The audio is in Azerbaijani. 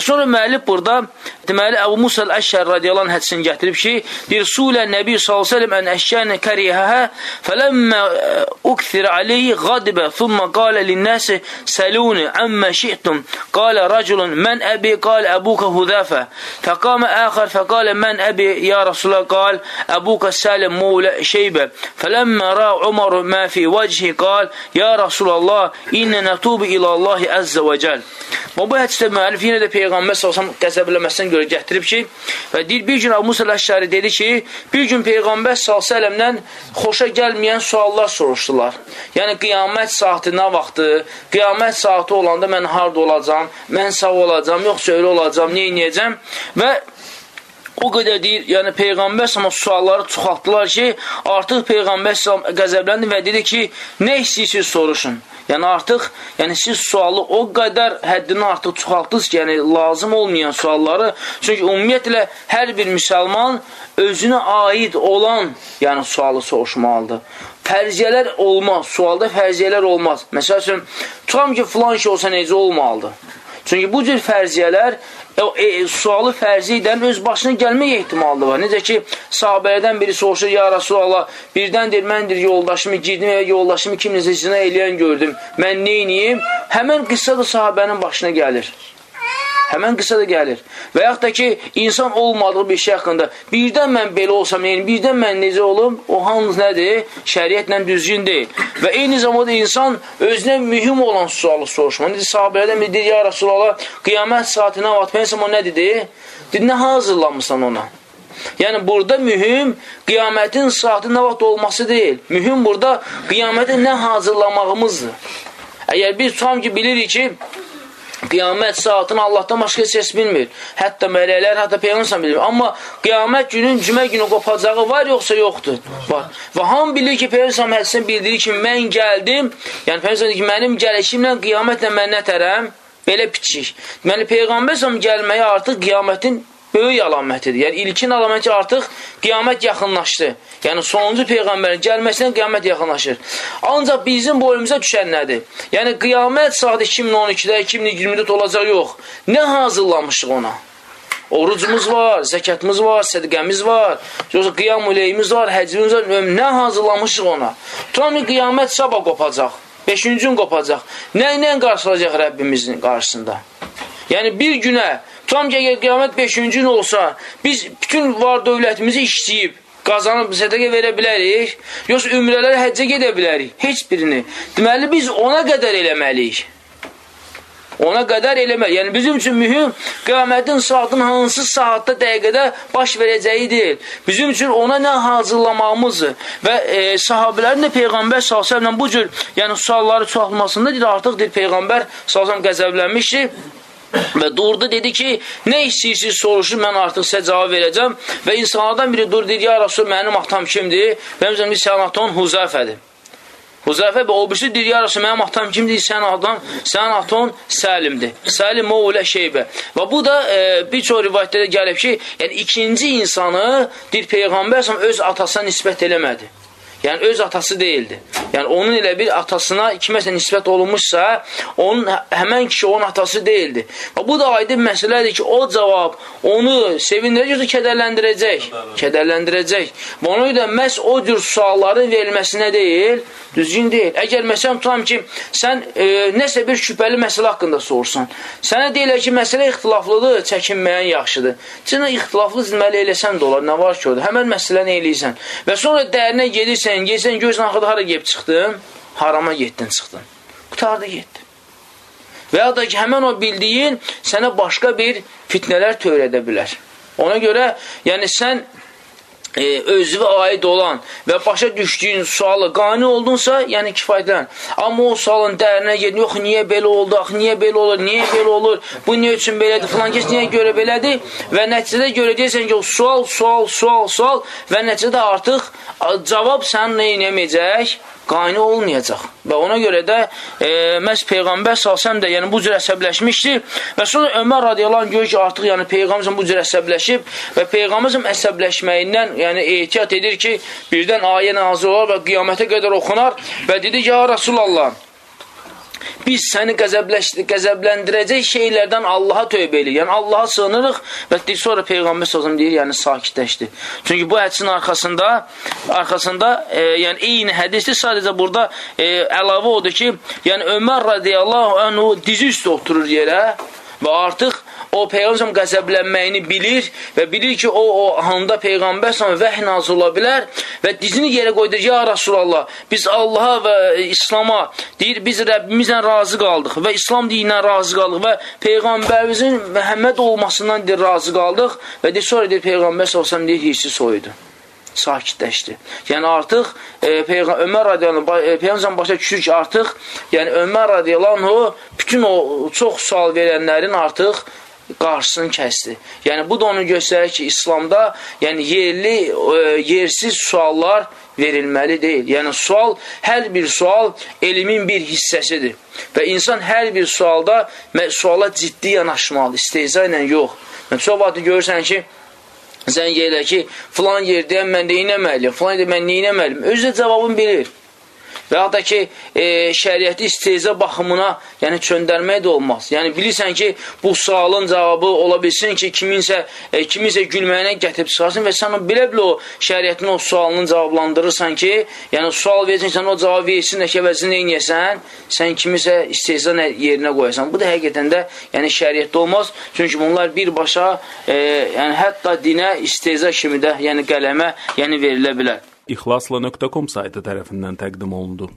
Və sonra müəllif burada deməli Əbu Musa əl-Əşşər radiyallahu anh hədisini gətirib ki, bir sulə Nəbi sallallahu əleyhi və səlləm ən əşyan karihə fələmmə ukthir alayhi ghadiba thumma qala lin-nas saluni amma shi'tum qala rajulun man abi qala abuka hudhafa faqama akhar faqala man abi ya rasulullah qala abuka salim mawla shayba فلما راى عمر ما في وجهه قال يا رسول الله إننا نتوب إلى الله عز وجل Və bu hədisdə müəllif yenə də Peyğəmbər salsam qəzəbləməsindən görə gətirib ki, və deyir, bir gün Abu Musa Əşşari dedi ki, bir gün Peyğəmbər s.ə.vədən xoşa gəlməyən suallar soruşdular. Yəni, qiyamət saati nə vaxtı, qiyamət saati olanda mən harada olacam, mən sağ olacam, yoxsa öyle olacam, nə inəyəcəm və o qədər deyir, yəni Peyğəmbər sama sualları çoxaltdılar ki, artıq Peyğəmbər qəzəbləndi və dedi ki, nə istəyirsiniz soruşun. Yəni artıq, yəni siz sualı o qədər həddini artıq çoxaltdınız ki, yəni lazım olmayan sualları. Çünki ümumiyyətlə hər bir müsəlman özünə aid olan, yəni sualı soruşmalıdır. Fərziyyələr olmaz, sualda fərziyyələr olmaz. Məsəl üçün, tutam ki, filan şey olsa necə olmalıdır? Çünki bu cür fərziyyələr e, e, sualı fərzi edən öz başına gəlmək ehtimalı var. Necə ki, sahabələrdən biri soruşur, ya Rasulallah, birdən deyir, mən deyir, yoldaşımı girdim və yoldaşımı kimləsə zina eləyən gördüm. Mən neyniyim? Həmən qıssa da sahabənin başına gəlir. Həmən qısa da gəlir. Və yaxud da ki, insan olmadığı bir şey haqqında birdən mən belə olsam, yəni birdən mən necə olum, o hamız nədir? Şəriətlə düzgün deyil. Və eyni zamanda insan özünə mühüm olan sualı soruşmalı. Necə sahabələrdən biri deyir, ya Rasulallah, qiyamət saatına vaxt, pensam o nə dedi? Dedi, nə hazırlanmışsan ona? Yəni, burada mühüm qiyamətin saati nə vaxt olması deyil. Mühüm burada qiyaməti nə hazırlamağımızdır. Əgər biz tam ki bilirik ki, Qiyamət saatını Allahdan başqa heç bilmir. Hətta mələklər, hətta Peyğəmbər bilmir. Amma qiyamət günün cümə günü qopacağı var yoxsa yoxdur? Var. Və hamı bilir ki, Peyğəmbər hədisində bildirir ki, mən gəldim. Yəni Peyğəmbər ki, mənim gəlişimlə qiyamətlə mən nətərəm? Belə piçik. Deməli Peyğəmbər gəlməyi artıq qiyamətin böyük əlamətidir. Yəni ilkin əlaməti artıq qiyamət yaxınlaşdı. Yəni sonuncu peyğəmbərin gəlməsindən qiyamət yaxınlaşır. Ancaq bizim boynumuza düşən nədir? Yəni qiyamət saat 2012-də, 2024 olacaq yox. Nə hazırlamışıq ona? Orucumuz var, zəkatımız var, sədqəmiz var, yoxsa qiyam uleyimiz var, həcimiz var, nə hazırlamışıq ona? Tutamı qiyamət sabah qopacaq, beşinci gün qopacaq. Nə ilə qarşılayacaq Rəbbimizin qarşısında? Yəni bir günə Tutam ki, əgər qiyamət 5-cü gün olsa, biz bütün var dövlətimizi işləyib, qazanıb sədəqə verə bilərik, yoxsa ümrələrə həccə gedə bilərik, heç birini. Deməli, biz ona qədər eləməliyik. Ona qədər eləmək. Yəni, bizim üçün mühüm qiyamətin saatın hansı saatda, dəqiqədə baş verəcəyi deyil. Bizim üçün ona nə hazırlamağımızdır. Və e, sahabilərin də Peyğəmbər s.ə.v bu cür yəni, sualları çoxalmasında deyir, artıq deyir, Peyğəmbər s.ə.v qəzəblənmişdir. Və durdu, dedi ki, nə istəyirsiniz soruşun, mən artıq sizə cavab verəcəm. Və insanlardan biri dur, dedi, ya Rasul, mənim atam kimdir? Mənim zəmin sənin atan Huzəfədir. Huzəfə və o birisi deyir, ya Rasul, mənim atam kimdir? Sənin atan, sənin atan Səlimdir. Səlim o ilə şeybə. Və bu da e, bir çox rivayətlərdə gəlib ki, yəni ikinci insanı bir Peyğəmbər öz atasına nisbət eləmədi. Yəni, öz atası deyildi. Yəni, onun elə bir atasına kiməsə nisbət olunmuşsa, onun, həmən kişi onun atası deyildi. Və bu da aydın məsələdir ki, o cavab onu sevindirəcək, yoxsa kədərləndirəcək? Kədərləndirəcək. Və ona görə məhz o cür sualların verilməsinə deyil, düzgün deyil. Əgər məsələn tutam ki, sən e, nəsə bir şübhəli məsələ haqqında sorsan, sənə deyilər ki, məsələ ixtilaflıdır, çəkinməyən yaxşıdır. Sənə ixtilaflı deməli eləsən də olar, nə var ki, orada? Həmən məsələni eləyirsən. Və sonra dərinə gedirsən, gelsən, gözün axıda hara gelib çıxdın? Harama getdin, çıxdın. Qutardı, getdi. Və ya da ki, həmən o bildiyin sənə başqa bir fitnələr törədə bilər. Ona görə, yəni sən e, özünə aid olan və başa düşdüyün sualı qani oldunsa, yəni kifayətlən. Amma o sualın dərinə gedin, yox, niyə belə oldu, axı, niyə belə olur, niyə belə olur, bu niyə üçün belədir, filan kəs niyə görə belədir və nəticədə görəcəksən ki, o sual, sual, sual, sual və nəticədə artıq cavab sənin nə inəməyəcək? qani olmayacaq. Və ona görə də e, məhz Peyğəmbər salsəm də yəni bu cür əsəbləşmişdir. Və sonra Ömər radiyallahu anh görür ki, artıq yəni Peyğəmbər bu cür əsəbləşib və Peyğəmbər əsəbləşməyindən yəni ehtiyat edir ki, birdən ayə nazil olar və qiyamətə qədər oxunar və dedi ki, ya Rasulallah, biz səni qəzəbləndirəcək şeylərdən Allaha tövbə eləyir. Yəni Allaha sığınırıq və sonra Peyğəmbər sallallahu deyir, yəni sakitləşdi. Çünki bu hədisin arxasında arxasında e, yəni eyni hədisdir. Sadəcə burada e, əlavə odur ki, yəni Ömər radiyallahu anhu dizi üstə oturur yerə və artıq o Peyğəmbər qəzəblənməyini bilir və bilir ki, o, o anda Peyğəmbər sana vəh nazil ola bilər və dizini yerə qoydur, ya Rasulallah, biz Allaha və İslama deyir, biz Rəbbimizlə razı qaldıq və İslam dininə razı qaldıq və Peyğəmbərimizin Məhəmməd olmasından deyir, razı qaldıq və deyir, sonra deyir, Peyğəmbər s.ə.v deyir, hirsi soyudu sakitləşdi. Yəni artıq e, Peyğəmbər Ömər radiyallahu e, Peyğəmbər başa düşür ki, artıq yəni Ömər radiyallahu bütün o çox sual verənlərin artıq qarşısını kəsdi. Yəni bu da onu göstərir ki, İslamda yəni yerli, e, yersiz suallar verilməli deyil. Yəni sual, hər bir sual elmin bir hissəsidir. Və insan hər bir sualda suala ciddi yanaşmalı, istehza ilə yox. Yəni, çox vaxt görürsən ki, sən yerlə ki, filan yerdəyəm, mən neynəməliyim, filan yerdə mən neynəməliyim. Özü də cavabını bilir. Və ya da ki, e, şəriəti isteyizə baxımına yəni çöndərmək də olmaz. Yəni bilirsən ki, bu sualın cavabı ola bilsin ki, kiminsə, e, kiminsə gülməyinə gətirib çıxarsın və sən bilə-bilə o şəriətin o sualını cavablandırırsan ki, yəni sual versin, sən o cavab versin, ki, əvəzini neynəyəsən, sən kimisə isteyizə yerinə qoyasan. Bu da həqiqətən də yəni şəriətdə olmaz. Çünki bunlar birbaşa, e, yəni hətta dinə isteyizə kimi də yəni qələmə yəni verilə bilər. İxlasla.com saytı tərəfindən təqdim olundu.